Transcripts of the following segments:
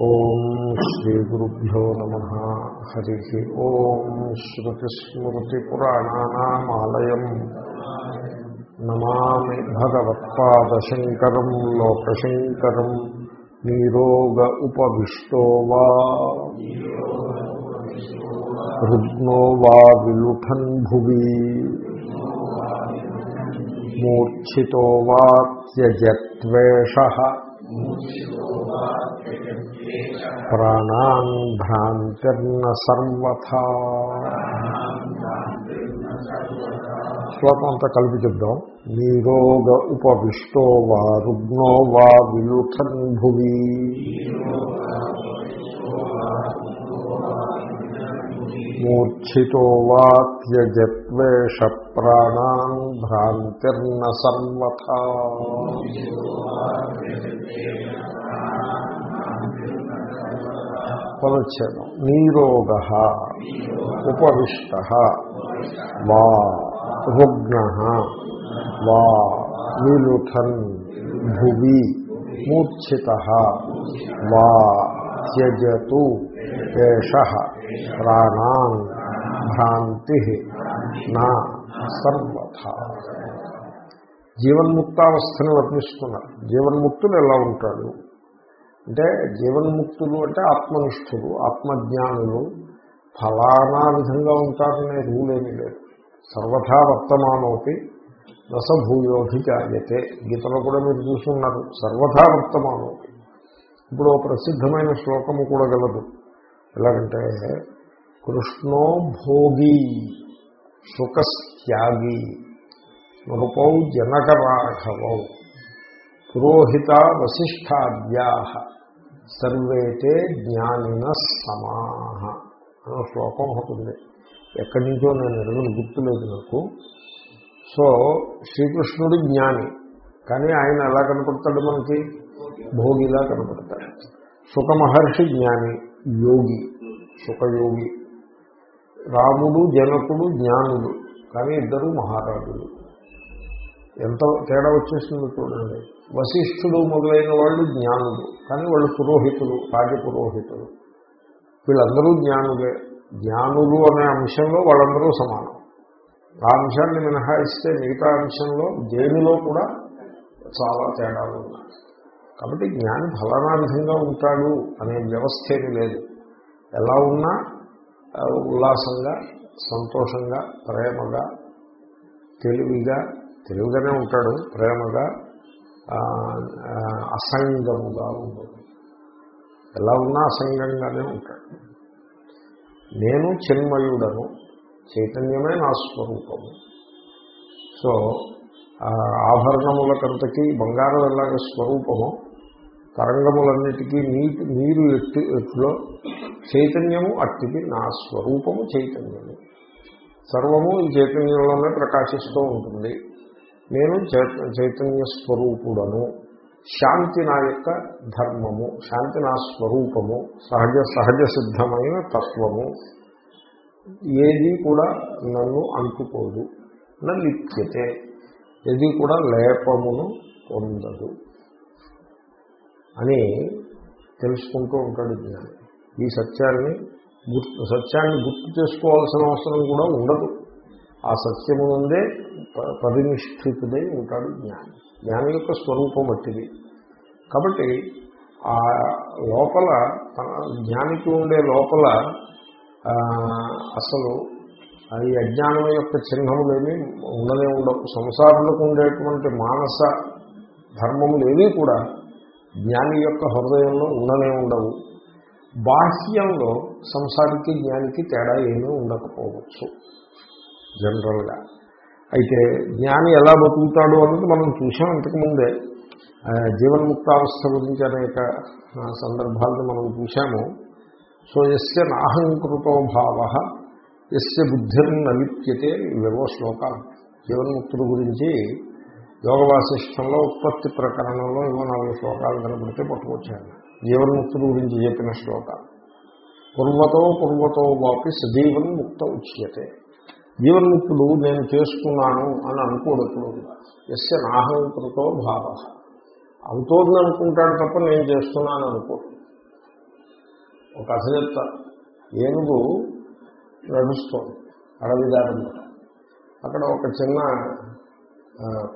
ఓం శ్రీ గురుభ్యో నమ. హరి ఓం శ్రుతిస్మృతిపురాణానామాలయం. నమామి భగవత్పాదశంకరం లోకశంకరం. నీరోగ ఉపవిష్టో వా. రుగ్నో వా విలుఠన్ భువి. మూర్ఛితో వా త్యజత్వేష. ప్రాణాన్ భ్రాంతిర్న సర్వథా శ్లోకం అంతా కలిపి చెప్దాం। నీరోగ ఉపవిష్టో వా రుగ్నో వా విలుఠన్ భువి। మూర్ఛితో వా త్యజత్వేష ప్రాణాన్ భ్రాంతిర్న సర్వథా। పదచ్ఛేదం నీరోగ ఉపవిష్ట వా రుగ్న వా విలుఠన్ భువి మూర్ఛిత వా త్యజతు ఏష ప్రాణాన్ భ్రాంతి నా సర్వథ. జీవన్ముక్తావస్థను వర్ణిస్తున్నారు. జీవన్ముక్తులు ఎలా ఉంటాడు అంటే జీవన్ముక్తులు అంటే ఆత్మనిష్ఠులు ఆత్మజ్ఞానులు ఫలానా విధంగా ఉంటారనే రూల్ ఏమీ లేదు. సర్వథా వర్తమానోపి రసభూయోధి జాయతే గీతలో కూడా మీరు చూస్తున్నారు సర్వథా వర్తమానోపి. ఇప్పుడు ప్రసిద్ధమైన శ్లోకము కూడా గలదు. ఎలాగంటే కృష్ణో భోగి సుఖస్త్యాగి నృపౌ జనకరాఘవౌ పురోహిత వశిష్టాద్యా సర్వేతే జ్ఞానిన సమాహ అనే శ్లోకం ఒకటి ఎక్కడి నుంచో నేను ఎరుగులు గుర్తులేదు నాకు. సో శ్రీకృష్ణుడు జ్ఞాని కానీ ఆయన ఎలా కనపడతాడు మనకి? భోగిలా కనపడతాడు. సుఖ మహర్షి జ్ఞాని యోగి సుఖయోగి. రాముడు జనకుడు జ్ఞానుడు కానీ ఇద్దరు మహారాజులు. ఎంత తేడా వచ్చేసింది చూడండి. వశిష్ఠుడు మొదలైన వాళ్ళు జ్ఞానులు కానీ వాళ్ళు పురోహితులు రాజపురోహితులు వీళ్ళందరూ జ్ఞానులే. జ్ఞానులు అనే అంశంలో వాళ్ళందరూ సమానం. ఆ అంశాన్ని మినహాయిస్తే మిగతా అంశంలో దేనిలో కూడా చాలా తేడాలు ఉన్నాయి. కాబట్టి జ్ఞాని ఫలానా విధంగా ఉంటాడు అనే వ్యవస్థ ఏమీ లేదు. ఎలా ఉన్నా ఉల్లాసంగా సంతోషంగా ప్రేమగా తెలివిగా తెలివిగానే ఉంటాడు ప్రేమగా అసంగముగా ఉండదు ఎలా ఉన్నా అసంగంగానే ఉంటాడు. నేను చిన్మయుడను చైతన్యమే నా స్వరూపము. సో ఆభరణములకంతకీ బంగారం ఎలాగ స్వరూపము తరంగములన్నిటికీ నీటి నీరు ఎట్టి ఎట్లో చైతన్యము అట్టిది నా స్వరూపము చైతన్యము. సర్వము ఈ చైతన్యంలోనే ప్రకాశిస్తూ ఉంటుంది. నేను చైతన్య స్వరూపుడను. శాంతి నా యొక్క ధర్మము శాంతి నా స్వరూపము సహజ సహజ సిద్ధమైన తత్వము. ఏది కూడా నన్ను అంటుకోదు నా లిప్యతే ఏది కూడా లేపమును పొందదు. అని తెలుసుకుంటూ ఉంటాడు జ్ఞాని. ఈ సత్యాన్ని గుర్తు సత్యాన్ని గుర్తు చేసుకోవాల్సిన అవసరం కూడా ఉండదు. ఆ సత్యము నుండే పరినిష్ఠితుడై ఉంటాడు జ్ఞాని. జ్ఞాని యొక్క స్వరూపం అట్టిది కాబట్టి ఆ లోపల జ్ఞానికి ఉండే లోపల అసలు ఈ అజ్ఞానం యొక్క చిహ్నములేమి ఉండనే ఉండవు. సంసారులకు ఉండేటువంటి మానస ధర్మములేవి కూడా జ్ఞాని యొక్క హృదయంలో ఉండనే ఉండవు. బాహ్యంలో సంసారికి జ్ఞానికి తేడా ఏమీ ఉండకపోవచ్చు. జనరల్గా. అయితే జ్ఞాని ఎలా బతుకుతాడు అన్నది మనం చూసాం ఇంతకుముందే. జీవన్ముక్తావస్థ గురించి అనేక సందర్భాలను మనం చూశాము. సో ఎస్య నాహంకృతో భావ ఎస్య బుద్ధిర్న లిప్యతే ఇవేవో శ్లోకాలు. జీవన్ముక్తుడు గురించి యోగ వాసిష్టంలో ఉత్పత్తి ప్రకరణంలో ఏవో నాలుగు శ్లోకాలు కనబడితే పట్టుకొచ్చాను జీవన్ముక్తుడు గురించి చెప్పిన శ్లోకాలు. పూర్వతో పూర్వతో వాపి సజీవన్ ముక్త ఉచ్యతే. జీవన్ముక్తుడు నేను చేసుకున్నాను అని అనుకోడు ఎప్పుడు ఎస్య నాహంకృతో భావ. అవుతోంది అనుకుంటాడు తప్ప నేను చేస్తున్నాను అనుకో ఒక కథ చెప్తా. ఏనుగు నడుస్తుంది అడవిదారంలో అక్కడ ఒక చిన్న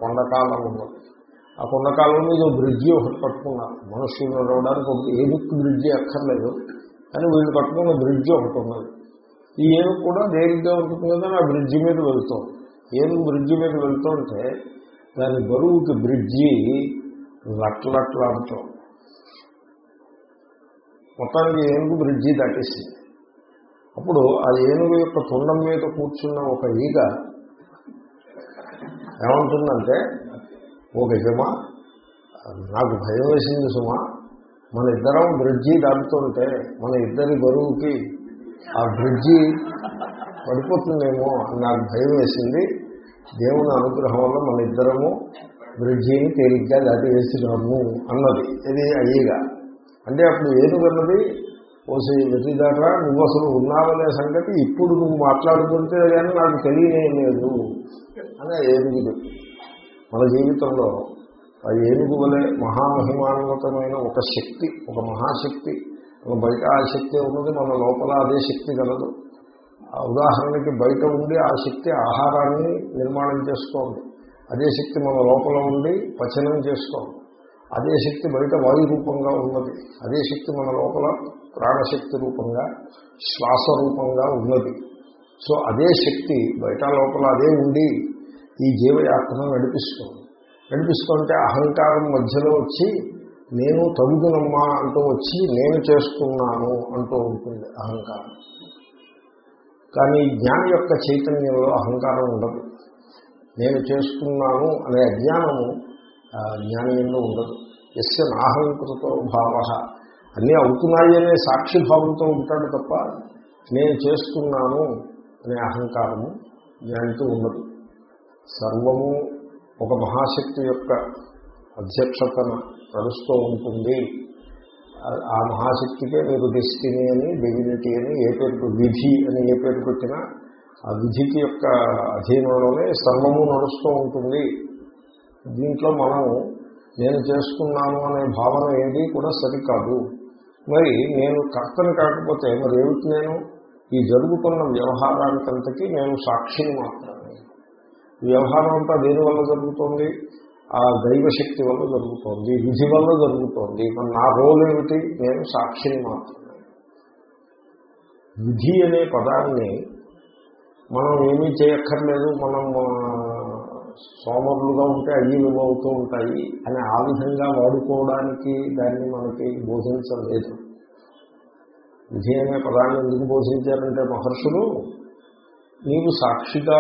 కొండకాలం ఉన్నది ఆ కొండకాలం మీద బ్రిడ్జి ఒకటి పట్టుకున్నారు. మనుషులు నడవడానికి ఒక ఏనుగు బ్రిడ్జి అక్కర్లేదు. కానీ వీళ్ళు పట్టుకున్న బ్రిడ్జి ఒకటి ఉన్నది. ఈ ఏనుగు కూడా దేనిగా ఉంటుంది కదా ఆ బ్రిడ్జి మీద వెళ్తాం ఏనుగు బ్రిడ్జి మీద వెళ్తుంటే దాని బరువుకి బ్రిడ్జి లట్లట్లాడుతాం మొత్తానికి ఏనుగు బ్రిడ్జి దాటేసింది. అప్పుడు ఆ ఏనుగు యొక్క తొండం మీద కూర్చున్న ఒక ఈగ ఏమంటుందంటే ఓ గజమా నాకు భయం వేసింది సుమా మన ఇద్దరం బ్రిడ్జి దాటుతుంటే మన ఇద్దరి బరువుకి ఆ బ్రిడ్జి పడిపోతుందేమో అని నాకు భయం వేసింది. దేవుని అనుగ్రహం వల్ల మన ఇద్దరము బ్రిడ్జిని తేలిగ్గా దాటి వేసినాము అన్నది. ఇది అయ్యేగా అంటే అప్పుడు ఏనుగన్నది ఓసి వెతిదారా నువ్వు అసలు ఉన్నావనే సంగతి ఇప్పుడు నువ్వు మాట్లాడుతుంటే కానీ నాకు తెలియలేదు అని ఏనుగుడు మన జీవితంలో ఆ ఏనుగు వలె మహామహిమాన్వితమైన ఒక శక్తి ఒక మహాశక్తి మన బయట ఆ శక్తి ఉన్నది మన లోపల అదే శక్తి కలదు. ఆ ఉదాహరణకి బయట ఉండి ఆ శక్తి ఆహారాన్ని నిర్మాణం చేసుకోండి అదే శక్తి మన లోపల ఉండి పచనం చేసుకోండి అదే శక్తి బయట వాయు రూపంగా ఉన్నది. అదే శక్తి మన లోపల ప్రాణశక్తి రూపంగా శ్వాస రూపంగా ఉన్నది. సో అదే శక్తి బయట లోపల అదే ఉండి ఈ జీవయాత్రను నడిపిస్తుంది. నడిపిస్తుంటే అహంకారం మధ్యలో వచ్చి నేను తగుదునమ్మా అంటూ వచ్చి నేను చేస్తున్నాను అంటూ ఉంటుంది అహంకారం. కానీ జ్ఞాని యొక్క చైతన్యంలో అహంకారం ఉండదు. నేను చేసుకున్నాను అనే అజ్ఞానము జ్ఞానంలో ఉండదు. ఎస్య నాహంకృతో భావ. అన్నీ అవుతున్నాయి అనే సాక్షిభావంతో ఉంటాడు తప్ప నేను చేసుకున్నాను అనే అహంకారము జ్ఞానితో ఉండదు. సర్వము ఒక మహాశక్తి యొక్క అధ్యక్షతన నడుస్తూ ఉంటుంది. ఆ- మహాశక్తికే మీరు డెస్టినీ అని డెవినిటీ అని ఏ పేరు విధి అని ఏ పేరు పెట్టినా ఆ విధికి యొక్క అధీనంలోనే సర్వము నడుస్తూ ఉంటుంది. దీంట్లో మనం నేను చేసుకున్నాను అనే భావన ఏది కూడా సరికాదు. మరి నేను కర్తను కాకపోతే మరి ఏమిటి నేను? ఈ జరుగుతున్న వ్యవహారానికంతకీ నేను సాక్షిని మాత్రమే. వ్యవహారం అంతా దేని వల్ల జరుగుతోంది? ఆ దైవశక్తి వల్ల జరుగుతోంది విధి వల్ల జరుగుతోంది. మరి నా రోల్ ఏమిటి? నేను సాక్షిని మాత్రమే. విధి అనే పదాన్ని మనం ఏమీ చేయక్కర్లేదు మనం సోమరులుగా ఉంటే అయ్యి అవుతూ ఉంటాయి అని ఆ విధంగా వాడుకోవడానికి దాన్ని మనకి బోధించలేదు. విధి అనే పదాన్ని ఎందుకు బోధించారంటే మహర్షులు నీవు సాక్షిగా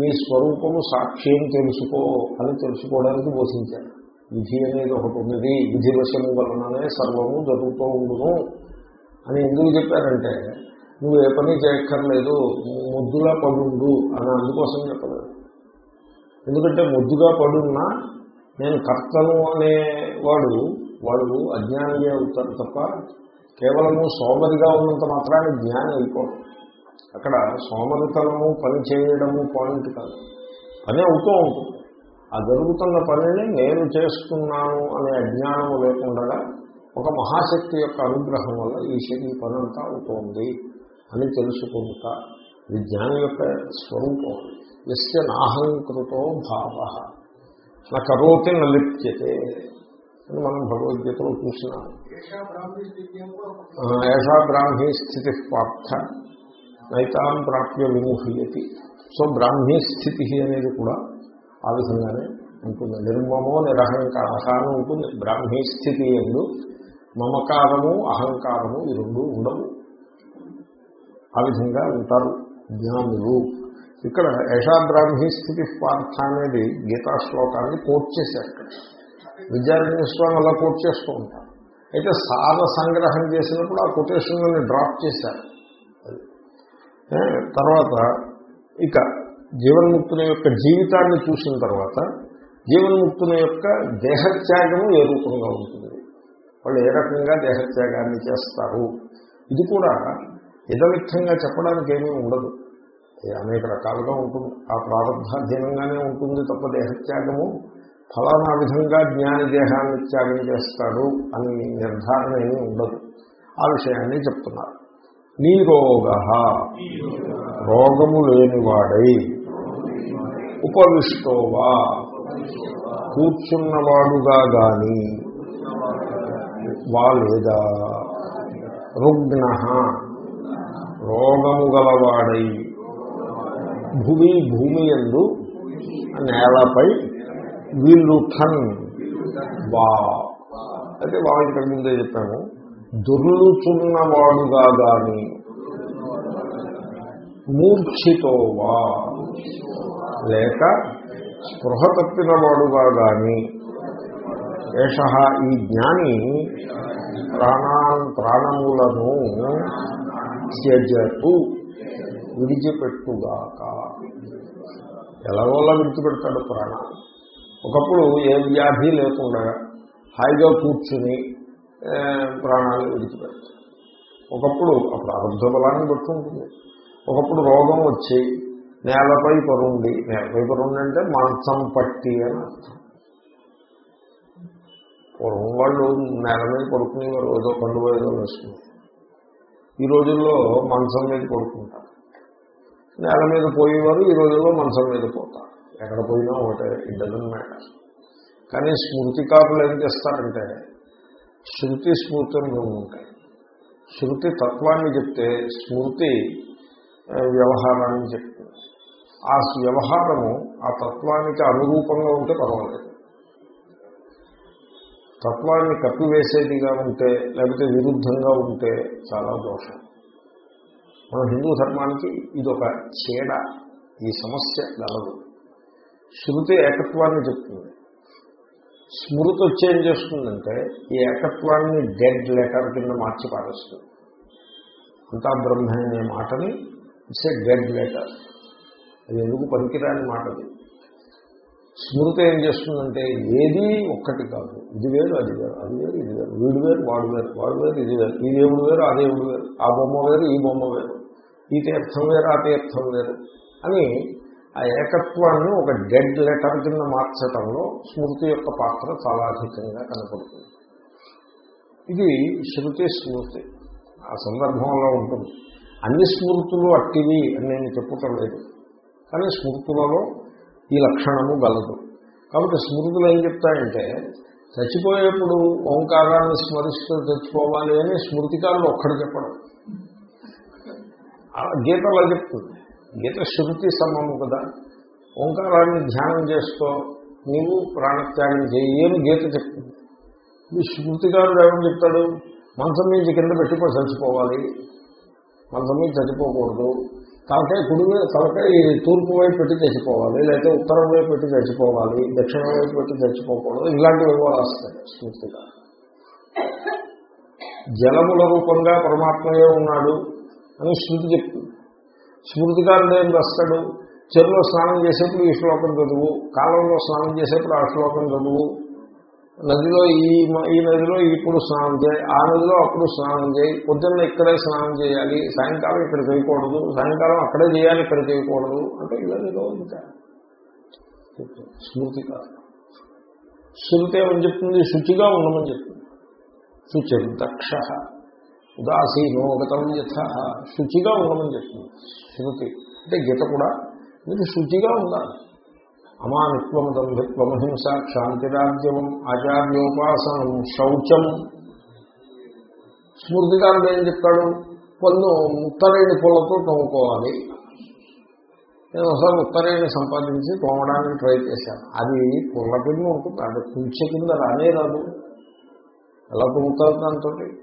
నీ స్వరూపము సాక్ష్యం తెలుసుకో అని తెలుసుకోవడానికి బోధించాడు. విధి అనేది ఒకటి ఉన్నది. విధి వశము వలననే సర్వము జరుగుతూ ఉండును అని ఎందుకు చెప్పారంటే నువ్వు ఏ పని చేయక్కర్లేదు ముద్దులా పడుండు అని అందుకోసం చెప్పలేదు. ఎందుకంటే ముద్దుగా పడున్నా నేను కర్తను అనేవాడు వాడు అజ్ఞానిగా అవుతాడు తప్ప కేవలము సోమరిగా ఉన్నంత మాత్రాన్ని జ్ఞానం అయిపోతుంది అక్కడ సోమరితనము పని చేయడము పాయింట్ కాదు. పని అవుతూ ఉంటుంది. ఆ జరుగుతున్న పనిని నేను చేస్తున్నాను అనే అజ్ఞానము లేకుండా ఒక మహాశక్తి యొక్క అనుగ్రహం వల్ల ఈ శ- ఈ పని అంతా అవుతోంది అని తెలుసుకుంటా. ఇది జ్ఞాని యొక్క స్వరూపం. ఎస్య నాహంకృతో భావ. నా కరోతి నలిప్యతే అని మనం భగవద్గీతలో చూసినాం. ఏషా బ్రాహ్మీ స్థితి పార్థ నైతాం ప్రాప్య విముహ్యతి. సో బ్రాహ్మీ స్థితి అనేది కూడా ఆ విధంగానే ఉంటుంది. నిర్మమో నిరహంకార అని ఉంటుంది. బ్రాహ్మీ స్థితి ఎందు మమకారము అహంకారము ఈ రెండు ఉండవు. ఆ విధంగా ఉంటారు జ్ఞానులు. ఇక్కడ యశా బ్రాహ్మీ స్థితి పార్థ అనేది గీతా శ్లోకాన్ని కోట్ చేశారు ఇక్కడ. విద్యారణ్య స్వామి అలా కోట్ చేస్తూ ఉంటారు. అయితే సార సంగ్రహం చేసినప్పుడు ఆ కొటేషన్లని డ్రాప్ చేశారు. తర్వాత ఇక జీవన్ముక్తుని యొక్క జీవితాన్ని చూసిన తర్వాత జీవన్ముక్తుని యొక్క దేహత్యాగము ఏ రూపంగా ఉంటుంది? వాళ్ళు ఏ రకంగా దేహత్యాగాన్ని చేస్తారు? ఇది కూడా ఇదమిత్తంగా చెప్పడానికి ఏమీ ఉండదు. అనేక రకాలుగా ఉంటుంది. ఆ ప్రారంభాధీనంగానే ఉంటుంది తప్ప దేహత్యాగము. ఫలానా విధంగా జ్ఞాని దేహాన్ని త్యాగం చేస్తాడు అని నిర్ధారణ ఏమీ ఉండదు. ఆ విషయాన్ని చెప్తున్నారు. నీరోగ. రోగము లేనివాడై ఉపవిష్టోవా కూర్చున్నవాడుగా గాని వా లేదా? రుగ్న. రోగము గలవాడై భూమి భూమి ఎందు నేలపై విలుఖన్ వా. అయితే వాళ్ళ ఇంతకు ముందే చెప్పాము. దొర్లుచున్నవాడుగా గాని మూర్ఛితోవా లేక స్పృహ తప్పినవాడుగా గాని ఏష ఈ జ్ఞాని ప్రాణాన్ ప్రాణములను త్యజతు విడిచిపెట్టుగాక. ఎలాగోలా విడిచిపెడతాడు ప్రాణం ఒకప్పుడు ఏ వ్యాధి లేకుండా హాయిగా కూర్చుని ప్రాణాలు విడిచిపెడతాయి. ఒకప్పుడు ఆ ప్రారంభ బలాన్ని ఉంటుంది. ఒకప్పుడు రోగం వచ్చి నేలపై పరుండి నేలపై పరుండి అంటే మంచం పట్టి అని అర్థం. పూర్వం వాళ్ళు నేల మీద పడుకునేవారు ఏదో పండుగ ఏదో వేసుకుని. ఈ రోజుల్లో మంచం మీద పడుకుంటారు. నేల మీద పోయేవారు ఈ రోజుల్లో మంచం మీద పోతారు. ఎక్కడ పోయినా ఒకటే ఇట్ డజన్ మ్యాటర్. కానీ స్మృతికారులు ఏం చేస్తారంటే శృతి స్మృతి అని రెండు ఉంటాయి. శృతి తత్వాన్ని చెప్తే స్మృతి వ్యవహారాన్ని చెప్తుంది. ఆ వ్యవహారము ఆ తత్వానికి అనురూపంగా ఉంటే పర్వాలేదు. తత్వాన్ని కప్పివేసేదిగా ఉంటే లేకపోతే విరుద్ధంగా ఉంటే చాలా దోషం. మన హిందూ ధర్మానికి ఇదొక చీడ ఈ సమస్య గలదు. శృతి ఏకత్వాన్ని చెప్తుంది. స్మృతి వచ్చి ఏం చేస్తుందంటే ఈ ఏకత్వాన్ని డెడ్ లెటర్ కింద మార్చి పారేస్తుంది. అంతా బ్రహ్మ అనే మాటని ఇట్స్ ఏ డెడ్ లెటర్. అది ఎందుకు పనికిరాని మాటది స్మృతి ఏం చేస్తుందంటే ఏది ఒక్కటి కాదు. ఇది వేరు అది వేరు అది వేరు ఇది వేరు. వీడు వేరు వాడు వేరు వాడు వేరు ఇది వేరు. ఈ దేవుడు వేరు ఆ దేవుడు వేరు. ఆ బొమ్మ వేరు ఈ బొమ్మ వేరు. ఈ తీర్థం వేరు ఆ తీర్థం వేరు అని ఆ ఏకత్వాన్ని ఒక డెడ్ లెటర్ కింద మార్చటంలో స్మృతి యొక్క పాత్ర చాలా అధికంగా కనపడుతుంది. ఇది శృతి స్మృతి. ఆ సందర్భంలో ఉంటుంది. అన్ని స్మృతులు అట్టివి అని నేను చెప్పటం లేదు. కానీ స్మృతులలో ఈ లక్షణము గలదు. కాబట్టి స్మృతులు ఏం చెప్తాయంటే చచ్చిపోయేప్పుడు ఓంకారాన్ని స్మరిస్తూ చచ్చిపోవాలి అని స్మృతికారులు ఒక్కడు చెప్పడం. ఆ చెప్తుంది. గీత శృతి సమము కదా. ఓంకారాన్ని ధ్యానం చేస్తూ నీవు ప్రాణత్యాగం చేయి గీత చెప్తుంది. ఈ స్మృతికారుడు ఏమని చెప్తాడు? మంచం మీద కింద పెట్టుకొని చచ్చిపోవాలి. మంచం మీద చచ్చిపోకూడదు. తలకాయ కుడి మీద తలకాయ తూర్పు వైపు పెట్టి చచ్చిపోవాలి లేకపోతే ఉత్తరం వైపు పెట్టి చచ్చిపోవాలి దక్షిణం వైపు పెట్టి చచ్చిపోకూడదు. ఇలాంటివి ఏవో రాస్తాయి స్మృతిగా జలముల రూపంగా పరమాత్మయే ఉన్నాడు అని శృతి చెప్తుంది. స్మృతికారుడు ఏం రాస్తాడు చెరువులో స్నానం చేసేప్పుడు ఈ శ్లోకం చదువు కాలంలో స్నానం చేసేప్పుడు ఆ శ్లోకం చదువు. నదిలో ఈ మ- ఈ నదిలో ఇప్పుడు స్నానం చేయి ఆ నదిలో అప్పుడు స్నానం చేయి పొద్దున్న ఇక్కడే స్నానం చేయాలి సాయంకాలం ఇక్కడ చేయకూడదు సాయంకాలం అక్కడే చేయాలి ఇక్కడ చేయకూడదు అంటే ఇలా ఇంకా. స్మృతి కాదు. శృతి ఏమని చెప్తుంది? శుచిగా ఉండమని చెప్తుంది. శుచి దక్ష. ఉదాసీనోగతం యథ. శుచిగా ఉండమని చెప్తుంది శృతి. అంటే గీత కూడా మీరు శుచిగా ఉండాలి. అమానిత్వం దంభిత్వం హింస క్షాంతిరాజ్యవం ఆచార్యోపాసనం శౌచం. స్మృతికారుడు ఏం చెప్తాడు? పన్ను ఉత్తరేణి పూలతో తోముకోవాలి. నేను ఒకసారి ఉత్తరేణి సంపాదించి తోమడానికి ట్రై చేశాను. అది పుల్ల కింద ఉంటుంది. అది కుంచె కింద రానే రాదు. ఎలా తోముతారు దాంతో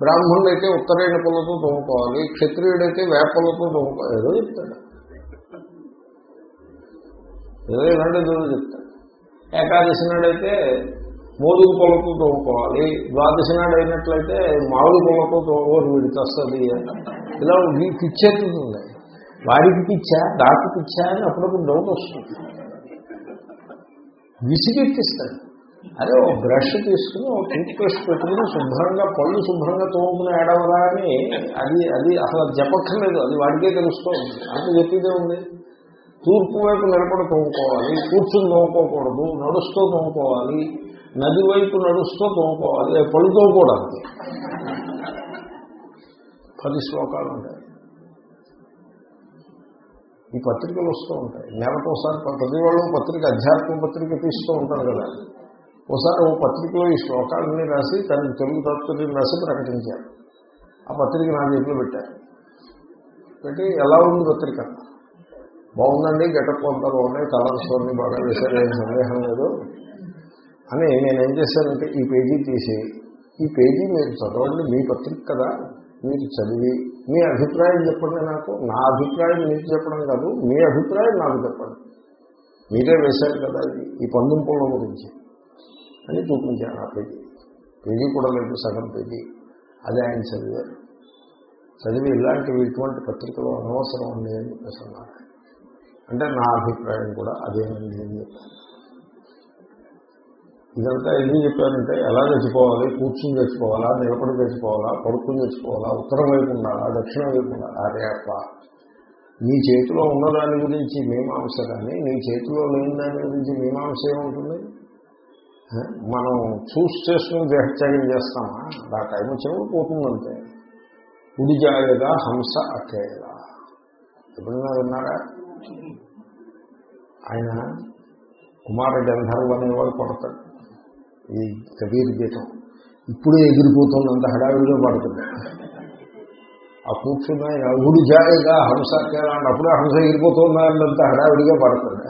బ్రాహ్మణుడైతే ఉత్తరేణి పొలతో తోముకోవాలి క్షత్రియుడైతే వేపలతో తోముకోవాలి. ఏదో చెప్తాడు. ఏదో ఇలాంటి ఏదో చెప్తాడు. ఏకాదశి నాడైతే మోదుగు పొలతో తోముకోవాలి ద్వాదశి నాడు అయినట్లయితే మామిడి పొలతో తోమోరు వీడికి వస్తుంది ఇలా ఈ పిచ్చేస్తుంది వాడికి పిచ్చా దాటి పిచ్చా అని అప్పుడప్పుడు డౌట్ వస్తుంది. విసిగెత్తిస్తాడు అదే ఓ బ్రష్ తీసుకుని ఒక టూత్ బ్రష్ పెట్టుకుని శుభ్రంగా పళ్ళు శుభ్రంగా తోముకుని ఏడవరా అని అది అది అసలు చెప్పక్కర్లేదు. అది వాడికే తెలుస్తూ ఉంది. అంత చెప్పేదే ఉంది. తూర్పు వైపు నిలబడి తోముకోవాలి కూర్చుని తోముకోకూడదు నడుస్తూ తోముకోవాలి నది వైపు నడుస్తూ తోముకోవాలి పళ్ళు తోముకోవడానికి. పది శ్లోకాలు ఉంటాయి. ఈ పత్రికలు వస్తూ ఉంటాయి. నెలకోసారి ప్రతి వాళ్ళు పత్రిక అధ్యాత్మ పత్రిక తీస్తూ ఉంటారు కదా. ఒకసారి ఓ పత్రికలో ఈ శ్లోకాలన్నీ రాసి తనకి తెలుగు తత్వం రాసి ప్రకటించారు. ఆ పత్రిక నా చేతిలో పెట్టారు. పెట్టి ఎలా ఉంది పత్రిక? బాగుందండి గెటప్ అంతా బాగున్నాయి కలర్స్ అన్ని బాగా వేశారు ఏం సందేహం లేదు అని నేనేం చేశానంటే ఈ పేజీ తీసి ఈ పేజీ మీరు చదవండి మీ పత్రిక కదా మీరు చదివి మీ అభిప్రాయం చెప్పండి నాకు నా అభిప్రాయం మీకు చెప్పడం కాదు మీ అభిప్రాయం నాకు చెప్పండి. మీరే వేశారు కదా ఈ పందుంపుల గురించి. అని చూపించాను ఆ పేజీ పేజీ కూడా లేదు సగం పేజీ అదే ఆయన చదివారు. చదివి ఇలాంటివి ఇటువంటి పత్రికలు అనవసరం ఉంది అని చెప్పేసి అంటే నా అభిప్రాయం కూడా అదేనండి అని చెప్పాను ఇదంతా ఎందుకు చెప్పారంటే ఎలా తెచ్చిపోవాలి కూర్చుని తెచ్చుకోవాలా నిలబడి తెచ్చుకోవాలా పడుకుని తెచ్చుకోవాలా ఉత్తరం వైపు దక్షిణం వైపు ఉండాలా? అప్ప నీ చేతిలో ఉన్న దాని గురించి మీమాంస కానీ నీ చేతిలో లేని దాని గురించి మీమాంస ఏముంటుంది? మనం చూస్ చేసుకుని దేహత్యాగం చేస్తామా? ఆ టైం వచ్చినప్పుడు పోతుందంటే ఉడి జాగగా హంస అకేలా ఎప్పుడైనా విన్నారా? ఆయన కుమార గంధర్వ అనేవాడు కొడతాడు. ఈ కబీర్ గీతం. ఇప్పుడే ఎగిరిపోతున్నంత హడావిడిగా పడుతుంది ఆ కూర్చున్న ఆయన ఉడి జాగగా హంస అకేలా అన్నప్పుడు హంస ఎగిరిపోతున్నంత హడావిడిగా పడుతుంది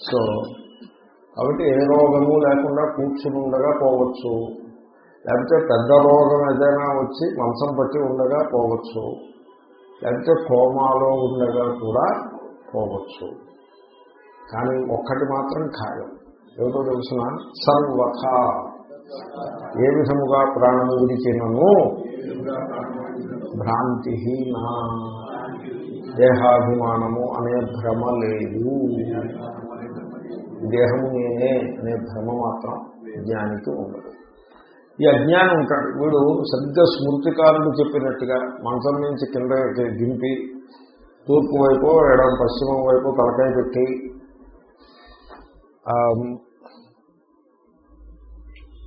సో కాబట్టి ఏ రోగము లేకుండా కూర్చుని ఉండగా పోవచ్చు. లేకపోతే పెద్ద రోగం ఏదైనా వచ్చి మంచం పట్టి ఉండగా పోవచ్చు. లేకపోతే కోమాలో ఉండగా కూడా పోవచ్చు. కానీ ఒక్కటి మాత్రం ఖాయం. ఏమిటో తెలుసిన? సర్వథ. ఏ విధముగా ప్రాణము విడిచినను? భ్రాంతి నా దేహాభిమానము అనే భ్రమ లేదు. దేహము నేనే అనే భ్రమ మాత్రం జ్ఞానికి ఉండదు. ఈ అజ్ఞానం ఉంటాడు. వీడు సరిగ్గా స్మృతికారుడు చెప్పినట్టుగా మంచం నుంచి కింద దింపి తూర్పు వైపు ఎడం పశ్చిమం వైపు తలకాయ పెట్టి ఆ,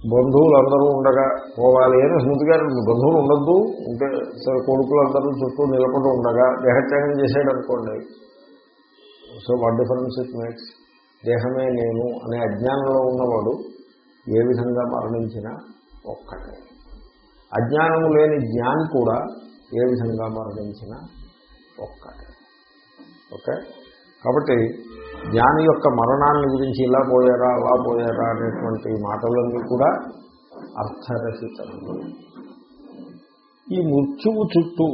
బంధువులు అందరూ ఉండగా పోవాలి అని స్మృతిగారు బంధువులు ఉండద్దు. ఉంటే సరే కొడుకులందరూ చుట్టూ నిలబడి ఉండగా దేహత్యాగం చేసాడు అనుకోండి so what difference it makes? దేహమే నేను అనే అజ్ఞానంలో ఉన్నవాడు ఏ విధంగా మరణించినా ఒక్కటే. అజ్ఞానము లేని జ్ఞాని కూడా ఏ విధంగా మరణించినా ఒక్కటే. ఓకే? కాబట్టి జ్ఞాని యొక్క మరణాన్ని గురించి ఇలా పోయారా అలా పోయారా అనేటువంటి మాటలన్నీ కూడా అర్థరహితములు ఈ మృత్యువు చుట్టూ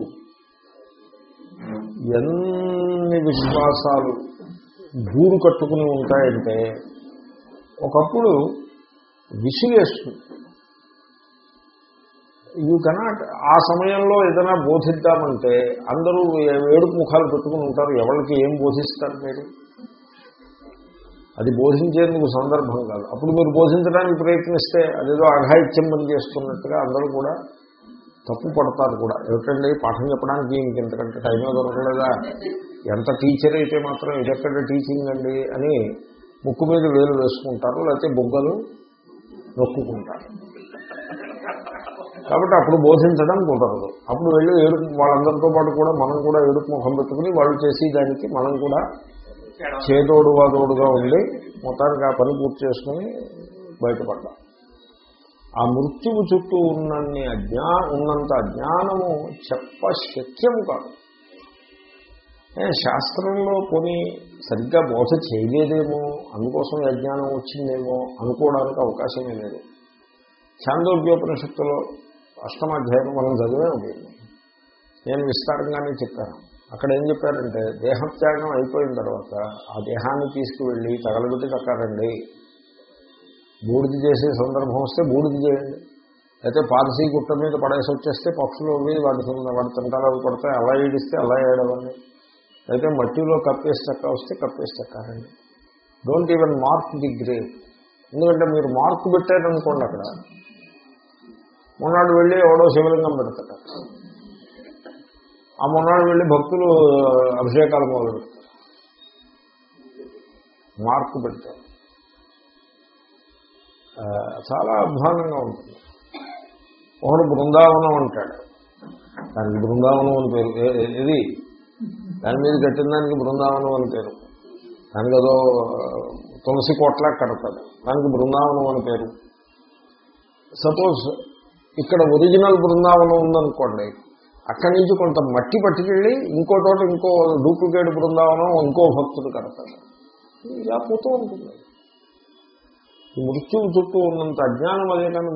ఎన్ని విశ్వాసాలు గూడు కట్టుకుని ఉంటాయంటే ఒకప్పుడు విసిగేస్తుంది యూ కెనాట్ ఆ సమయంలో ఏదైనా బోధిద్దామంటే అందరూ ఏడుపు ముఖాలు పెట్టుకుని ఉంటారు ఎవరికి ఏం బోధిస్తారు మీరు? అది బోధించేందుకు సందర్భం కాదు. అప్పుడు మీరు బోధించడానికి ప్రయత్నిస్తే అదేదో అఘాయిత్యం పని చేస్తున్నట్టుగా అందరూ కూడా తప్పు పడతారు కూడా. ఏమిటండి? పాఠం చెప్పడానికి ఇంకెంతకంటే టైమే దొరకలేదా? ఎంత టీచర్ అయితే మాత్రం ఇదెక్కడ టీచింగ్ అండి అని ముక్కు మీద వేలు వేసుకుంటారు లేకపోతే బొగ్గలు నొక్కుకుంటారు. కాబట్టి అప్పుడు బోధించడం కుదరదు. అప్పుడు వెళ్ళి ఏడుపు వాళ్ళందరితో పాటు కూడా మనం కూడా ఏడుపు ముఖం పెట్టుకుని వాళ్ళు చేసి దానికి మనం కూడా చేదోడు వాదోడుగా ఉండి మొత్తానికి ఆ పని పూర్తి చేసుకుని బయటపడ్డాం. ఆ మృత్యువు చుట్టూ ఉన్నన్ని అజ్ఞా ఉన్నంత అజ్ఞానము చెప్ప శక్యము కాదు. శాస్త్రంలో కొని సరిగ్గా బోధ చేయలేదేమో అందుకోసం ఈ అజ్ఞానం వచ్చిందేమో అనుకోవడానికి అవకాశమే లేదు. చాందోగ్యోపనిషత్తులో అష్టమాధ్యాయం మనం చదివే ఉండేది నేను విస్తారంగానే చెప్పాను. అక్కడ ఏం చెప్పారంటే దేహత్యాగం అయిపోయిన తర్వాత ఆ దేహాన్ని తీసుకువెళ్ళి తగలబెట్టి తక్కారండి. బూడిద చేసే సందర్భం వస్తే బూడిది చేయండి. అయితే పాలసీ గుట్ట మీద పడేసి వచ్చేస్తే పక్షులు అవి వాటి వాటి తింటాలు అవి పడతాయి అలా ఏడిస్తే అలా ఏడవండి. అయితే మట్టిలో కప్పేసి చక్క వస్తే కప్పేసి చక్కారండి don't even mark the grave ఎందుకంటే మీరు మార్క్ పెట్టారనుకోండి అక్కడ. మొన్నాడు వెళ్ళి ఎవడో శివలింగం పెడతాడు. ఆ మొన్నాడు వెళ్ళి భక్తులు అభిషేకాలు మొదలు పెడతారు. మార్కు పెడతారు చాలా అధ్వానంగా ఉంటుంది. ఒకడు బృందావనం అంటాడు. దానికి బృందావనం అని పేరు. ఇది దాని మీద కట్టిన దానికి బృందావనం అని పేరు. దానికి ఏదో తులసి కోట్లా కడతాడు దానికి బృందావనం అని పేరు. సపోజ్ ఇక్కడ ఒరిజినల్ బృందావనం ఉందనుకోండి అక్కడి నుంచి కొంత మట్టి పట్టుకెళ్ళి ఇంకో చోట ఇంకో డూప్లికేట్ బృందావనం ఇంకో భక్తుడు కడతాడు. ఇలా పోతూ ఉంటుంది. ఈ మృత్యువు చుట్టూ ఉన్నంత అజ్ఞానం అదే కానీ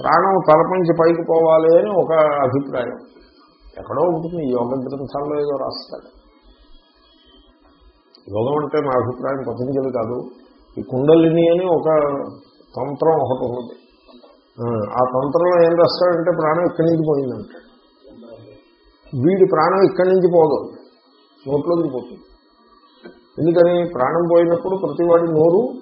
ప్రాణం తలపంచి పైకి పోవాలి అని ఒక అభిప్రాయం. ఎక్కడో ఉంటుంది యోగ గ్రంథాల్లో ఏదో రాస్తాడు. యోగం అంటే నా అభిప్రాయం పతంజలి కాదు. ఈ కుండలిని అని ఒక తంత్రం ఒకటి ఉన్నది. ఆ, ఆ తంత్రంలో ఏం రాస్తాడంటే ప్రాణం ఇక్కడి నుంచి పోయిందంటే. వీడి ప్రాణం ఇక్కడి నుంచి పోదు నోట్లోకి పోతుంది. ఎందుకని? ప్రాణం పోయినప్పుడు ప్రతివాడి నోరు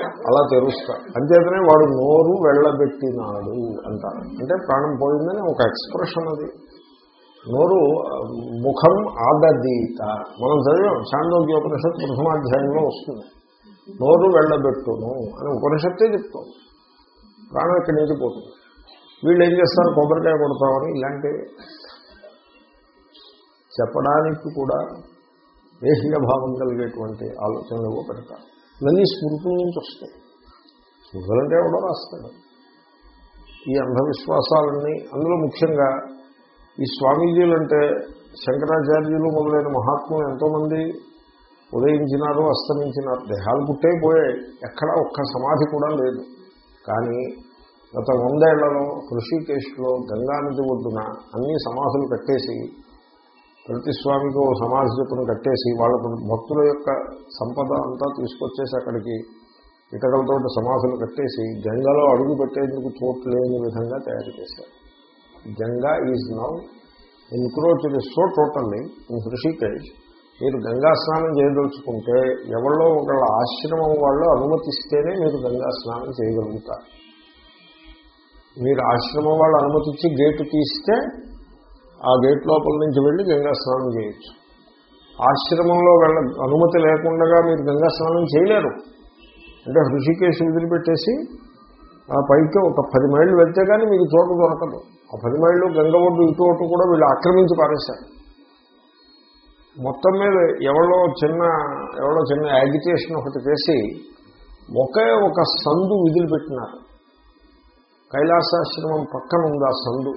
అలా తెరుస్తా. అంచేతనే వాడు నోరు వెళ్ళబెట్టినాడు అంటారు. అంటే ప్రాణం పోయిందని ఒక ఎక్స్ప్రెషన్ అది. నోరు ముఖం ఆదదీత. మనం చదివాం చాందోగ్యోపనిషత్ ప్రథమాధ్యాయంలో వస్తుంది. నోరు వెళ్ళబెట్టును అని ఉపనిషత్తే చెప్తాం. ప్రాణం ఇక్కడి నుంచి పోతుంది. వీళ్ళు ఏం చేస్తారు? కొబ్బరికాయ కొడతామని ఇలాంటివి చెప్పడానికి కూడా దేశీయ భావం కలిగేటువంటి ఆలోచనలు పెడతారు ఇవన్నీ స్మృతుల నుంచి వస్తాయి. స్మృతులంటే ఎవడో రాస్తాడు. ఈ అంధవిశ్వాసాలన్నీ అందులో ముఖ్యంగా ఈ స్వామీజీలు అంటే శంకరాచార్యులు మొదలైన మహాత్ములు ఎంతోమంది ఉదయించినారు అస్తమించినారు దేహాలు పుట్టే పోయాయి ఎక్కడా ఒక్క సమాధి కూడా లేదు. కానీ గత వందేళ్ళలో ఋషికేశ్లో గంగానది ఒడ్డున అన్ని సమాధులు కట్టేసి ప్రతి స్వామికి ఓ సమాధి చెప్పును కట్టేసి వాళ్ళ భక్తుల యొక్క సంపద అంతా తీసుకొచ్చేసి అక్కడికి ఇటకలతో సమాధులు కట్టేసి గంగలో అడుగు పెట్టేందుకు చోటు లేని విధంగా తయారు చేశారు. Ganga is now encroached so totally in Rishikesh మీరు గంగా స్నానం చేయదలుచుకుంటే ఎవరో ఒకళ్ళ ఆశ్రమం వాళ్ళు అనుమతిస్తేనే మీరు గంగా స్నానం చేయగలుగుతారు. మీరు ఆశ్రమం వాళ్ళు అనుమతించి గేటు తీస్తే ఆ గేట్ లోపల నుంచి వెళ్ళి గంగా స్నానం చేయొచ్చు. ఆశ్రమంలో వెళ్ళ అనుమతి లేకుండా మీరు గంగా స్నానం చేయలేరు. అంటే హృషికేశ్ వదిలిపెట్టేసి ఆ పైకి ఒక పది మైళ్ళు వెళ్తే కానీ మీకు చోటు దొరకదు. ఆ పది మైళ్ళు గంగ ఒడ్డు ఇటు ఒడ్డు కూడా వీళ్ళు ఆక్రమించి పారేశారు. మొత్తం మీద ఎవరో చిన్న ఎవరో చిన్న యాజిటేషన్ ఒకటి చేసి ఒకే ఒక సందు విధులు పెట్టినారు కైలాసాశ్రమం పక్కన ఉంది ఆ సందు.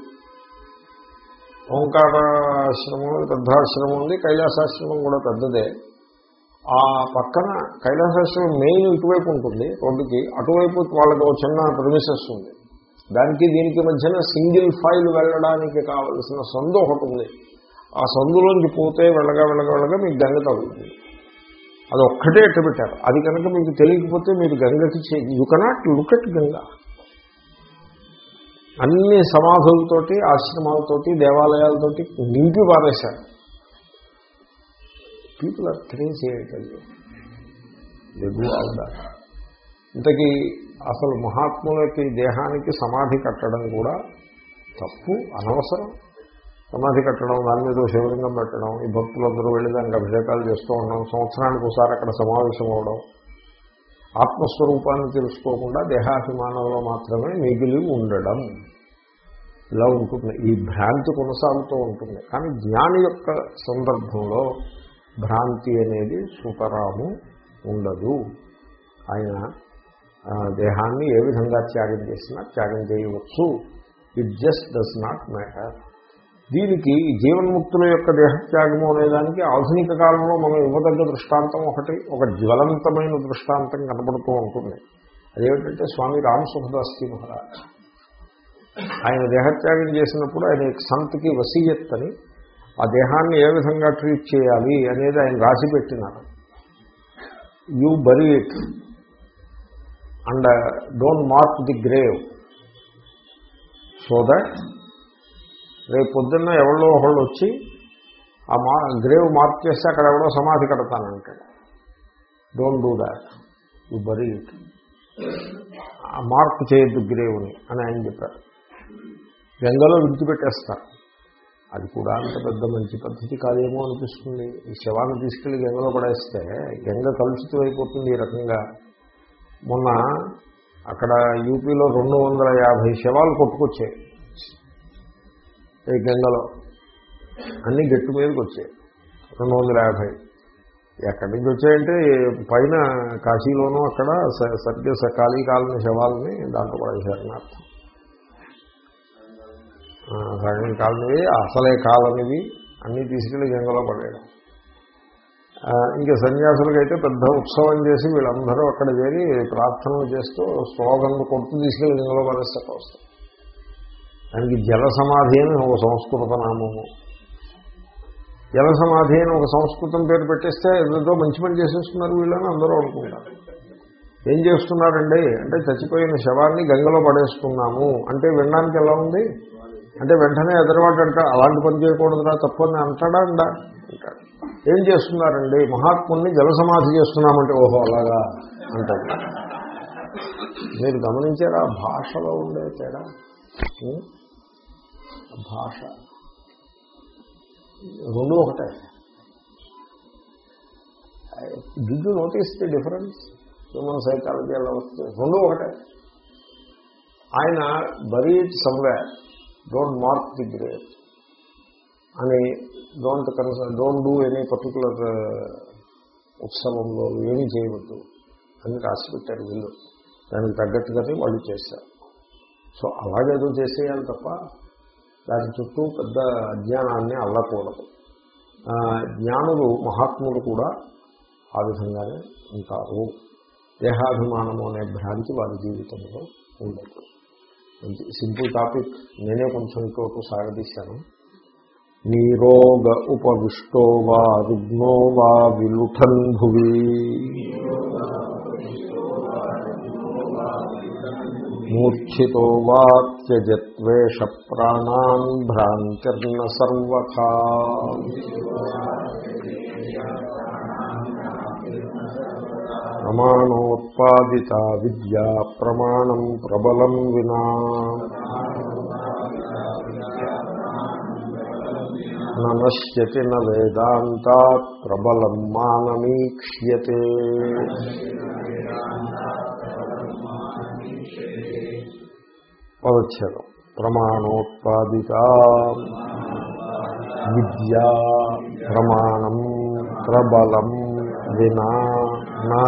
ఓంకారాశ్రమం పెద్దాశ్రమం ఉంది కైలాసాశ్రమం కూడా పెద్దదే. ఆ పక్కన కైలాసాశ్రమం మెయిన్ ఇటువైపు ఉంటుంది రోడ్డుకి అటువైపు వాళ్ళకి ఒక చిన్న ప్రమిసెస్ ఉంది దానికి దీనికి మధ్యన సింగిల్ ఫైల్ వెళ్ళడానికి కావలసిన సందు ఒకటి ఉంది. ఆ సందులోంచి పోతే వెళ్ళగా వెళ్ళగా వెళ్ళగా మీకు గంగ తగులుతుంది. అది ఒక్కటే ఎట్టబెట్టారు అది కనుక మీకు తెలియకపోతే మీరు గంగకి you cannot look at Ganga. అన్ని సమాధులతోటి ఆశ్రమాలతోటి దేవాలయాలతోటి నింపి పారేశారు. పీపుల్ ఆర్ క్రేజీ ఇంతకీ అసలు మహాత్ములకి దేహానికి సమాధి కట్టడం కూడా తప్పు అనవసరం. సమాధి కట్టడం దాని మీద శివలింగం పెట్టడం ఈ భక్తులందరూ వెళ్ళి దానికి అభిషేకాలు చేస్తూ ఉండడం సంవత్సరానికి ఒకసారి అక్కడ సమావేశం అవడం ఆత్మస్వరూపాన్ని తెలుసుకోకుండా దేహాభిమానంలో మాత్రమే మిగిలి ఉండడం. ఇలా ఉంటుంది. ఈ భ్రాంతి కొనసాగుతూ ఉంటుంది. కానీ జ్ఞాని యొక్క సందర్భంలో భ్రాంతి అనేది సుతరాము ఉండదు. ఆయన దేహాన్ని ఏ విధంగా త్యాగం చేసినా త్యాగం చేయవచ్చు. It just does not matter దీనికి జీవన్ముక్తుల యొక్క దేహత్యాగము అనేదానికి ఆధునిక కాలంలో మనం ఇవ్వదగ్గ దృష్టాంతం ఒకటి ఒక జ్వలంతమైన దృష్టాంతం కనపడుతూ ఉంటుంది. అదేమిటంటే స్వామి రామసుఖదాస్తి మహారాజ్. ఆయన దేహత్యాగం చేసినప్పుడు ఆయన సంతకి వసీయత్ అని ఆ దేహాన్ని ఏ విధంగా ట్రీట్ చేయాలి అనేది ఆయన రాసి పెట్టినారు you bury it and don't mark the grave so that రేపు పొద్దున్న ఎవరో ఒకళ్ళు వచ్చి ఆ మా గ్రేవ్ మార్క్ చేస్తే అక్కడ ఎవడో సమాధి కడతానంటాడు. Don't do that you bury it ఆ మార్క్ చేయొద్దు గ్రేవ్ని అని ఆయన చెప్పారు. గంగలో విడిచిపెట్టేస్తారు. అది కూడా అంత పెద్ద మంచి పద్ధతి కాదేమో అనిపిస్తుంది. ఈ శవాన్ని తీసుకెళ్ళి గంగలో పడేస్తే గంగ కలుషితం అయిపోతుంది ఈ రకంగా. మొన్న అక్కడ యూపీలో రెండు వందల యాభై శవాలు కొట్టుకొచ్చాయి. ఈ గంగలో. అన్నీ గట్టు మీదకి వచ్చాయి. రెండు వందల యాభై. ఎక్కడి నుంచి వచ్చాయంటే పైన కాశీలోనూ అక్కడ స- సకాళీ కాలని శవాలని దాంట్లో పడేశారని అర్థం సగం కాలనివి అసలే కాలనివి అన్నీ తీసుకెళ్ళి గంగలో పడేయడం. ఆ, ఇంకా సన్యాసులకైతే పెద్ద ఉత్సవం చేసి వీళ్ళందరూ అక్కడ చేరి ప్రార్థనలు చేస్తూ స్లోగన్లు కొడుతూ తీసుకెళ్ళి గంగలో పడేస్తారు వస్తారు దానికి జల సమాధి అని ఒక సంస్కృత నామము. జల సమాధి అని ఒక సంస్కృతం పేరు పెట్టేస్తే ఏదో మంచి పని చేసేస్తున్నారు వీళ్ళని అందరూ అనుకుంటారు. ఏం చేస్తున్నారండి? అంటే చచ్చిపోయిన శవాన్ని గంగలో పడేస్తున్నాము. అంటే వినడానికి ఎలా ఉంది? అంటే వెంటనే ఎదరవాడు అంటా అలాంటి పని చేయకూడదురా తప్పని అంటాడా అండా అంటాడు. ఏం చేస్తున్నారండి? మహాత్ముల్ని జల సమాధి చేస్తున్నామంటే ఓహో అలాగా అంటాడు. మీరు గమనించారా? భాషలో ఉండే తేడా? భాష. రెండు ఒకటే. Did you notice the difference human psychology ఎలా వస్తుంది. రెండు ఒకటే. ఆయన bury somewhere don't mark the grave అని don't concern don't do any particular ఉత్సవంలో ఏమీ చేయవద్దు అని రాసి పెట్టారు వీళ్ళు. దానికి తగ్గట్టుగానే వాళ్ళు చేశారు. సో అలాగేదో చేసేయాలి తప్ప దాని చుట్టూ పెద్ద అజ్ఞానాన్ని అల్లకూడదు. జ్ఞానులు మహాత్ములు కూడా ఆ విధంగానే ఉంటారు. దేహాభిమానము అనే భ్రాంతి వారి జీవితంలో ఉండదు. మంచి సింపుల్ టాపిక్. నేనే కొంచెం ఇంకోటి సాగదీశాను. నీరోగ ఉపవిష్టో వా రుగ్నో వా విలుఠన్ భువి. మూర్ఛితో వా త్యజత్వేష ప్రాణాన్ భ్రాంతిర్న సర్వథా ప్రమాణోత్పాదిత విద్యా ప్రమాణం ప్రబలం వినా. నశ్యతి నేదాంతా ప్రబలం మానమీక్ష్యతే. పదచ్ఛేదం. ప్రమాణోత్పాదిత. విద్యా ప్రమాణం ప్రబలం వినా నా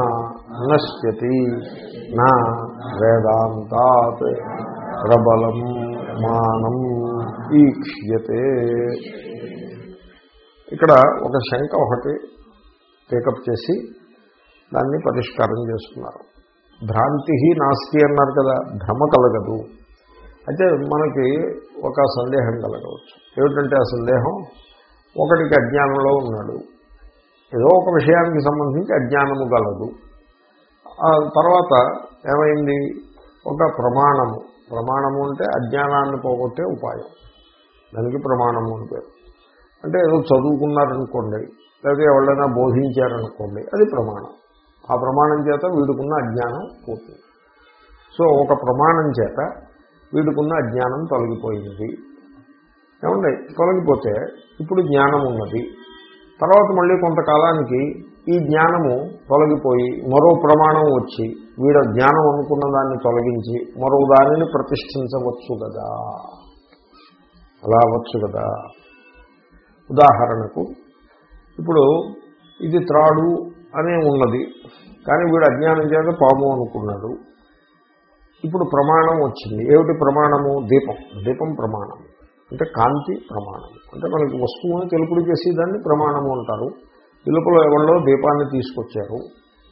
నశ్యతి నా వేదాంతాత్ ప్రబలం మానం ఈక్ష్యతే ఇక్కడ ఒక శంక ఒకటి టేకప్ చేసి దాన్ని పరిష్కారం చేస్తున్నారు. భ్రాంతి నాస్తి అన్నారు కదా భ్రమ కలగదు. అయితే మనకి ఒక సందేహం కలగవచ్చు. ఏమిటంటే ఆ సందేహం ఒకటికి అజ్ఞానంలో ఉన్నాడు. ఏదో ఒక విషయానికి సంబంధించి అజ్ఞానము గలదు ఆ తర్వాత ఏమైంది? ఒక ప్రమాణము. ప్రమాణము అంటే అజ్ఞానాన్ని పోగొట్టే ఉపాయం. దానికి ప్రమాణము అని పేరు. అంటే ఏదో చదువుకున్నారనుకోండి లేకపోతే ఎవరైనా బోధించారనుకోండి అది ప్రమాణం. ఆ ప్రమాణం చేత వీడుకున్న అజ్ఞానం పోతుంది సో ఒక ప్రమాణం చేత వీడుకున్న అజ్ఞానం తొలగిపోయింది. ఏమండి? తొలగిపోతే ఇప్పుడు జ్ఞానం ఉన్నది. తర్వాత మళ్ళీ కొంతకాలానికి ఈ జ్ఞానము తొలగిపోయి మరో ప్రమాణం వచ్చి వీడ జ్ఞానం అనుకున్న దాన్ని తొలగించి మరో దానిని ప్రతిష్ఠించవచ్చు కదా అలా అవచ్చు కదా ఉదాహరణకు ఇప్పుడు ఇది త్రాడు అనే ఉన్నది. కానీ వీడు అజ్ఞానం చేత పాము అనుకున్నాడు. ఇప్పుడు ప్రమాణం వచ్చింది. ఏమిటి ప్రమాణము? దీపం. దీపం ప్రమాణం. అంటే కాంతి ప్రమాణం. అంటే మనకి వస్తువుని తెలుపుడు చేసి దాన్ని ప్రమాణము అంటారు. తెలుపులో ఎవరిలో దీపాన్ని తీసుకొచ్చారు.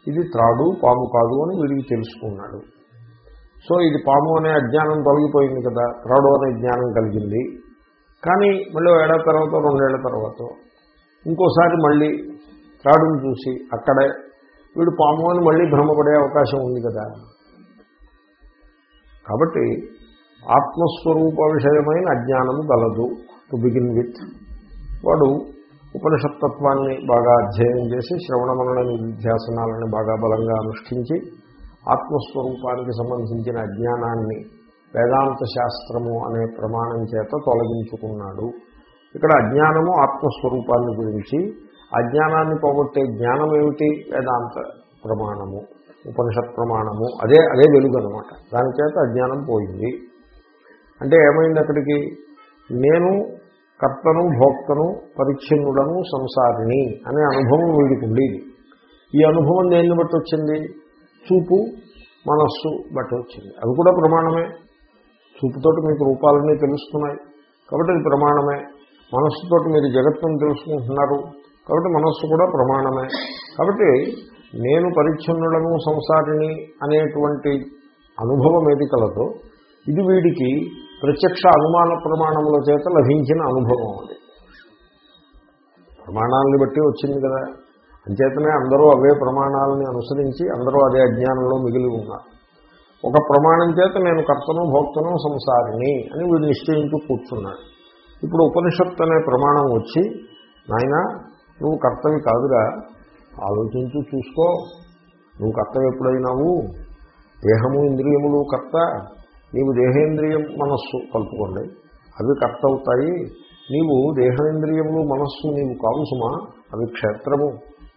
ఇది త్రాడు పాము కాదు అని వీడికి తెలుసుకున్నాడు. సో ఇది పాము అనే అజ్ఞానం తొలగిపోయింది కదా. త్రాడు అనే జ్ఞానం కలిగింది. కానీ మళ్ళీ ఏడాది తర్వాత రెండేళ్ళ తర్వాత ఇంకోసారి మళ్ళీ త్రాడును చూసి అక్కడే వీడు పాము అని మళ్ళీ భ్రమపడే అవకాశం ఉంది కదా. కాబట్టి ఆత్మస్వరూప విషయమైన అజ్ఞానము గలదు టు బిగిన్ విత్ వాడు ఉపనిషత్తత్వాన్ని బాగా అధ్యయనం చేసి శ్రవణ మనన నిధ్యాసనాలను బాగా బలంగా అనుష్ఠించి ఆత్మస్వరూపానికి సంబంధించిన అజ్ఞానాన్ని వేదాంత శాస్త్రము అనే ప్రమాణం చేత తొలగించుకున్నాడు. ఇక్కడ అజ్ఞానము ఆత్మస్వరూపాన్ని గురించి అజ్ఞానాన్ని పోగొట్టే జ్ఞానం ఏమిటి వేదాంత ప్రమాణము. ఉపనిషత్ ప్రమాణము అదే అదే వెలుగు అనమాట దాని చేత అజ్ఞానం పోయింది. అంటే ఏమైంది అక్కడికి? నేను కర్తను భోక్తను పరిచ్ఛిన్నుడను సంసారిని అనే అనుభవం వీడికి ఉండేది. ఈ అనుభవం దేన్ని బట్టి వచ్చింది? చూపు మనస్సు బట్టి వచ్చింది. అది కూడా ప్రమాణమే. చూపుతోటి మీకు రూపాలన్నీ తెలుస్తున్నాయి. కాబట్టి అది ప్రమాణమే. మనస్సుతోటి మీరు జగత్తును తెలుసుకుంటున్నారు. కాబట్టి మనస్సు కూడా ప్రమాణమే. కాబట్టి నేను పరిచ్ఛిన్నులను సంసారిని అనేటువంటి అనుభవం ఏది కలదో ఇది వీడికి ప్రత్యక్ష అనుమాన ప్రమాణముల చేత లభించిన అనుభవం అది. ప్రమాణాలను బట్టి వచ్చింది కదా. అంచేతనే అందరూ అవే ప్రమాణాలని అనుసరించి అందరూ అదే అజ్ఞానంలో మిగిలి ఉన్నారు. ఒక ప్రమాణం చేత నేను కర్తను భోక్తను సంసారిని అని వీడు నిశ్చయించు కూర్చున్నాడు. ఇప్పుడు ఉపనిషత్తు అనే ప్రమాణం వచ్చి నాయన నువ్వు కర్తవి కాదురా. ఆలోచించు చూసుకో. నువ్వు కర్తవి ఎప్పుడైనావు దేహము ఇంద్రియములు కర్త. నీవు దేహేంద్రియం మనస్సు కలుపుకోండి. అవి కర్త అవుతాయి నీవు దేహేంద్రియములు మనస్సు నీవు కావు సుమా. అవి క్షేత్రము.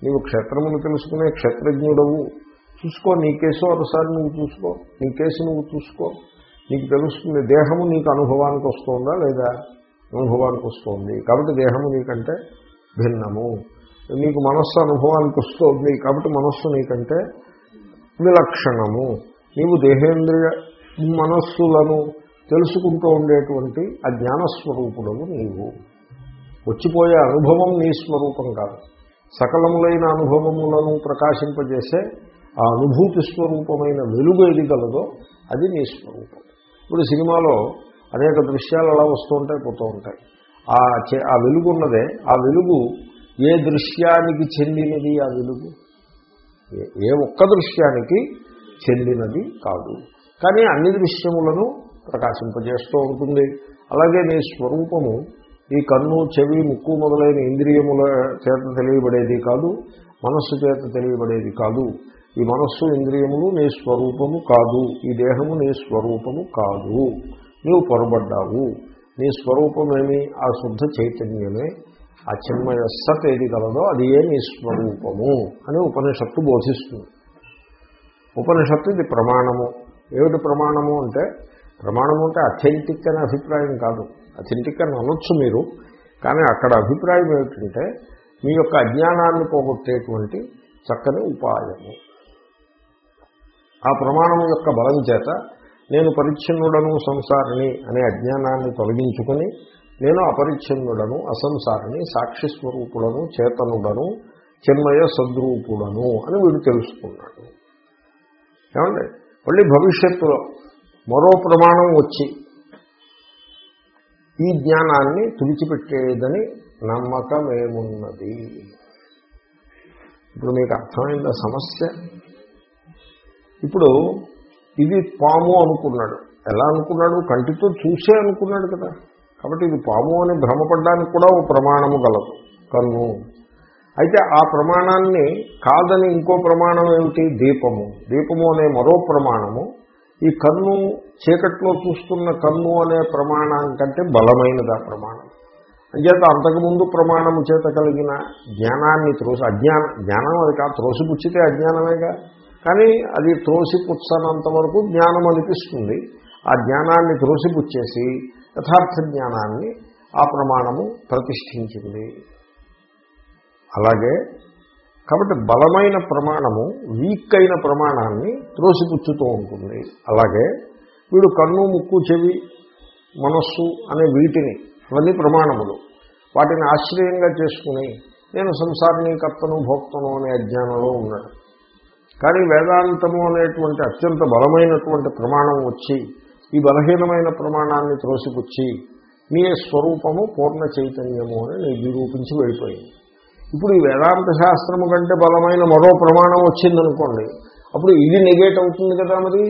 నీవు క్షేత్రమును తెలుసుకునే క్షేత్రజ్ఞుడవు. చూసుకో నీ కేసు ఒకసారి నువ్వు చూసుకో. నీ కేసు నువ్వు చూసుకో. నీకు తెలుస్తుంది దేహము నీకు అనుభవానికి వస్తుందా లేదా? అనుభవానికి వస్తుంది. కాబట్టి దేహము నీకంటే భిన్నము. నీకు మనస్సు అనుభవానికి వస్తుంది. కాబట్టి మనస్సు నీకంటే విలక్షణము. నీవు దేహేంద్రియ మనస్సులను తెలుసుకుంటూ ఉండేటువంటి ఆ జ్ఞానస్వరూపుడవు నీవు. వచ్చిపోయే అనుభవం నీ స్వరూపం కాదు. సకలములైన అనుభవములను ప్రకాశింపజేసే ఆ అనుభూతి స్వరూపమైన వెలుగు ఏది కలదో అది నీ స్వరూపం. ఇప్పుడు సినిమాలో అనేక దృశ్యాలు అలా వస్తూ ఉంటాయి పోతూ ఉంటాయి. ఆ చే ఆ వెలుగు ఉన్నదే ఆ వెలుగు ఏ దృశ్యానికి చెందినది ఆ వెలుగు? ఏ- ఒక్క దృశ్యానికి చెందినది కాదు. కానీ అన్ని దృశ్యములను ప్రకాశింపజేస్తూ ఉంటుంది. అలాగే నీ స్వరూపము ఈ కన్ను చెవి ముక్కు మొదలైన ఇంద్రియముల చేత తెలియబడేది కాదు మనస్సు చేత తెలియబడేది కాదు. ఈ మనస్సు ఇంద్రియములు నీ స్వరూపము కాదు. ఈ దేహము నీ స్వరూపము కాదు. నీవు పొరబడ్డావు. నీ స్వరూపమేమి? ఆ శుద్ధ చైతన్యమే. ఆ చిన్మయ సత్ ఏది కలదో అది ఏ నీ స్వరూపము అని ఉపనిషత్తు బోధిస్తుంది. ఉపనిషత్తు ఇది ప్రమాణము. ఏమిటి ప్రమాణము అంటే ప్రమాణము అంటే అథెంటిక్ అనే అభిప్రాయం కాదు. అథెంటిక్ అని అనొచ్చు మీరు కానీ అక్కడ అభిప్రాయం ఏమిటంటే మీ యొక్క అజ్ఞానాన్ని పోగొట్టేటువంటి చక్కని ఉపాయము. ఆ ప్రమాణం యొక్క బలం చేత నేను పరిచ్ఛిన్నుడను సంసారిని అనే అజ్ఞానాన్ని తొలగించుకొని నేను అపరిచ్ఛిన్నుడను అసంసారిని సాక్షి స్వరూపుడను చేతనుడను చిన్మయ సద్రూపుడను అని వీడు తెలుసుకున్నాడు ఏమండి? మళ్ళీ భవిష్యత్తులో మరో ప్రమాణం వచ్చి ఈ జ్ఞానాన్ని తుడిచిపెట్టేదని నమ్మకం ఏమున్నది ఇప్పుడు మీకు అర్థమైందా సమస్య? ఇప్పుడు ఇది పాము అనుకున్నాడు. ఎలా అనుకున్నాడు? కంటితో చూసే అనుకున్నాడు కదా. కాబట్టి ఇది పాము అని భ్రమపడడానికి కూడా ఓ ప్రమాణము గలదు. కన్ను. అయితే ఆ ప్రమాణాన్ని కాదని ఇంకో ప్రమాణం ఏమిటి? దీపము. దీపము అనే మరో ప్రమాణము. ఈ కన్ను చీకట్లో చూస్తున్న కన్ను అనే ప్రమాణం కంటే బలమైనది ఆ ప్రమాణం. అంచేత అంతకుముందు ప్రమాణము చేత కలిగిన జ్ఞానాన్ని త్రోసి అజ్ఞానం జ్ఞానం అది కాదు త్రోసిపుచ్చితే అజ్ఞానమేగా. కానీ అది త్రోసిపుచ్చనంత వరకు జ్ఞానం అనిపిస్తుంది. ఆ జ్ఞానాన్ని త్రోసిపుచ్చేసి యథార్థ జ్ఞానాన్ని ఆ ప్రమాణము ప్రతిష్ఠించింది. అలాగే కాబట్టి బలమైన ప్రమాణము వీక్ అయిన ప్రమాణాన్ని త్రోసిపుచ్చుతూ ఉంటుంది. అలాగే వీడు కన్ను ముక్కు చెవి మనస్సు అనే వీటిని అవన్నీ ప్రమాణములు. వాటిని ఆశ్రయంగా చేసుకుని నేను సంసారిని కర్తను భోక్తను అనే అజ్ఞానంలో ఉన్నాడు. కానీ వేదాంతము అనేటువంటి అత్యంత బలమైనటువంటి ప్రమాణం వచ్చి ఈ బలహీనమైన ప్రమాణాన్ని త్రోసిపుచ్చి నీ స్వరూపము పూర్ణ చైతన్యము అని నిరూపించి వెళ్ళిపోయింది. ఇప్పుడు ఈ వేదాంత శాస్త్రము కంటే బలమైన మరో ప్రమాణం వచ్చిందనుకోండి అప్పుడు ఇది నెగేట్ అవుతుంది కదా మరి?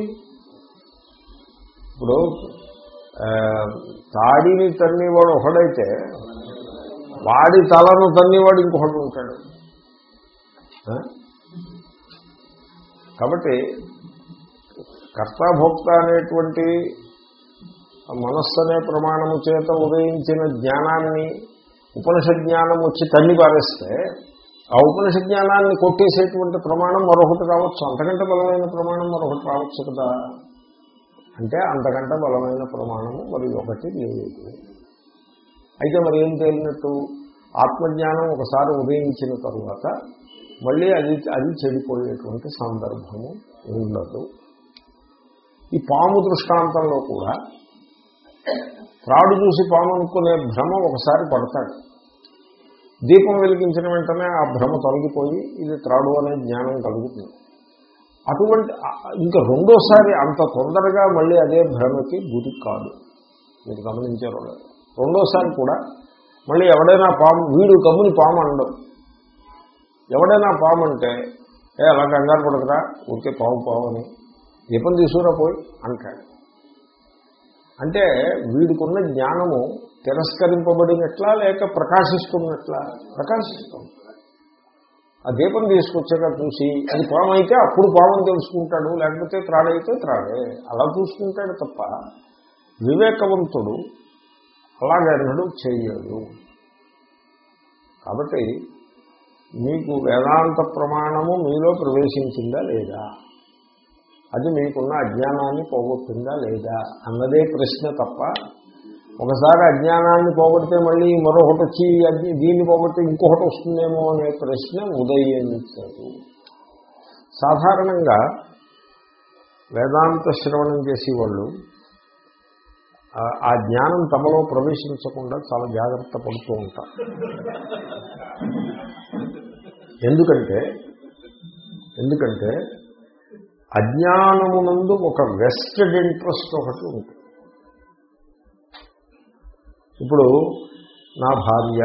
ఇప్పుడు తాడిని తన్నేవాడు ఒకడైతే వాడి తలను తన్నేవాడు ఇంకొకడు ఉంటాడు. కాబట్టి కర్తాభోక్త అనేటువంటి మనస్సు అనే ప్రమాణము చేత ఉదయించిన జ్ఞానాన్ని ఉపనిషద్ జ్ఞానం వచ్చి తల్లి పారేస్తే ఆ ఉపనిషద్ జ్ఞానాన్ని కొట్టేసేటువంటి ప్రమాణం మరొకటి రావచ్చు. అంతకంటే బలమైన ప్రమాణం మరొకటి రావచ్చు కదా. అంటే అంతకంటే బలమైన ప్రమాణము మరి ఒకటి లేదు. అయితే మరి ఏం తేలినట్టు? ఆత్మజ్ఞానం ఒకసారి ఉదయించిన తరువాత మళ్ళీ అది అది చెడిపోయేటువంటి సందర్భము ఉండదు. ఈ పాము దృష్టాంతంలో కూడా త్రాడు చూసి పాము అనుకునే భ్రమ ఒకసారి పడతాడు. దీపం వెలిగించిన వెంటనే ఆ భ్రమ తొలగిపోయి ఇది త్రాడు అనే జ్ఞానం కలుగుతుంది. అటువంటి ఇంకా రెండోసారి అంత తొందరగా మళ్ళీ అదే భ్రమకి గురి కాదు. మీరు గమనించారు రెండోసారి కూడా మళ్ళీ ఎవడైనా పాము వీడు కమ్ముని పాము అనడం. ఎవడైనా పాము అంటే ఏ అలా కంగారు పడకరా ఊరికే పాము పాము అని దీపం తీసుకురా పోయి? అంటాడు. అంటే వీడికున్న జ్ఞానము తిరస్కరింపబడినట్లా లేక ప్రకాశిస్తున్నట్లా? ప్రకాశిస్తుంది ఆ దీపం తీసుకొచ్చాక చూసి అది పాము అయితే అప్పుడు పాము తెలుసుకుంటాడు లేకపోతే త్రాడైతే త్రాడే. అలా చూసుకుంటాడు తప్ప వివేకవంతుడు అలాగన్నడు చేయడు కాబట్టి మీకు వేదాంత ప్రమాణము మీలో ప్రవేశించిందా లేదా? అది మీకున్న అజ్ఞానాన్ని పోగొట్టిందా లేదా అన్నదే ప్రశ్న తప్ప ఒకసారి అజ్ఞానాన్ని పోగొడితే మళ్ళీ మరొకటి వచ్చి దీన్ని పోగొట్టి ఇంకొకటి వస్తుందేమో అనే ప్రశ్న ఉదయించదు. సాధారణంగా వేదాంత శ్రవణం చేసేవాళ్ళు ఆ జ్ఞానం తమలో ప్రవేశించకుండా చాలా జాగ్రత్త పడుతూ ఉంటారు. ఎందుకంటే ఎందుకంటే అజ్ఞానమునందు ఒక వెస్టెడ్ ఇంట్రెస్ట్ ఒకటి ఉంటుంది ఇప్పుడు నా భార్య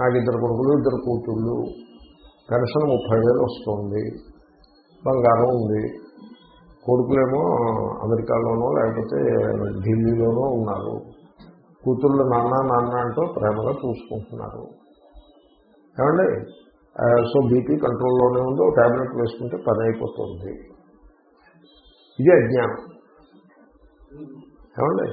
నాకు ఇద్దరు కొడుకులు ఇద్దరు కూతుళ్ళు పెన్షన్ ముప్పై వేలు వస్తుంది బంగారం ఉంది. కొడుకులేమో అమెరికాలోనో లేకపోతే ఢిల్లీలోనో ఉన్నారు. కూతుళ్ళు నాన్న నాన్న అంటూ ప్రేమగా చూసుకుంటున్నారు. ఏమండి? సో బీపీ కంట్రోల్లోనే ఉంది ఒక ట్యాబ్లెట్ వేసుకుంటే పని అయిపోతుంది. ఇది అజ్ఞానం. ఏమండి?